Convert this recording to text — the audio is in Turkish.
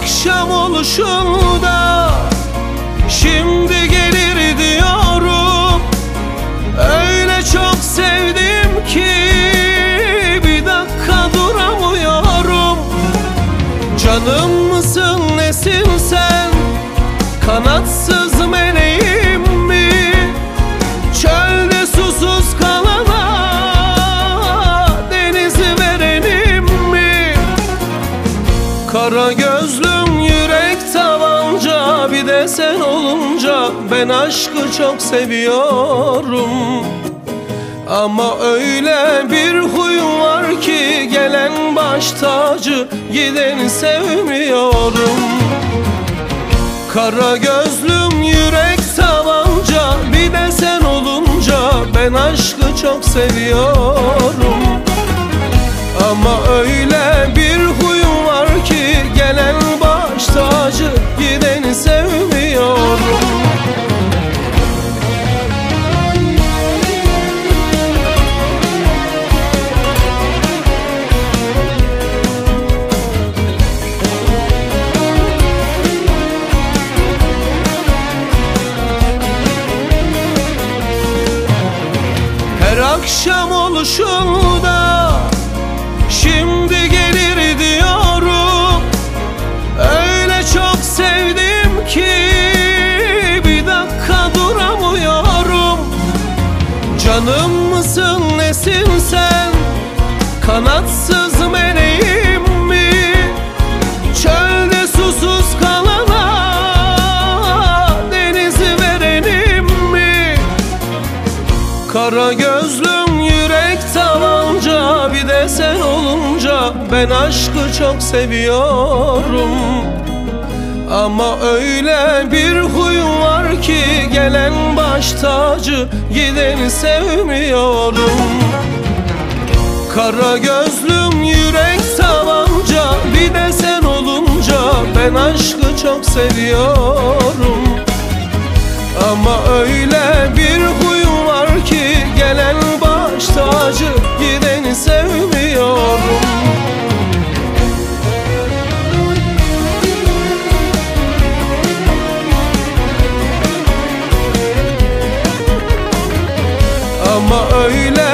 akşam oluşunda Şimdi gelir diyorum. Öyle çok sevdim ki Bir dakika duramıyorum. Canım mısın nesin sen? Kanatsız meleğim Kara gözlüm yürek tabanca Bir de sen olunca Ben aşkı çok seviyorum. Ama öyle bir huyum var ki Gelen baş tacı Gideni sevmiyorum. Kara gözlüm yürek tabanca Bir de sen olunca Ben aşkı çok seviyorum akşam oluşunda Şimdi gelir diyorum. Öyle çok sevdim ki Bir dakika duramıyorum. Canım mısın nesin sen? Kanatsız meleğim mi? Çölde susuz kalana Denizi verenim mi? Kara gözlüm Ben aşkı çok seviyorum. Ama öyle bir huyum var ki Gelen baş tacı Gideni sevmiyorum. Kara gözlüm yürek tavanca Bir de sen olunca Ben aşkı çok seviyorum. Ama öyle bir huyum var ki Gelen baş tacı Ama öyle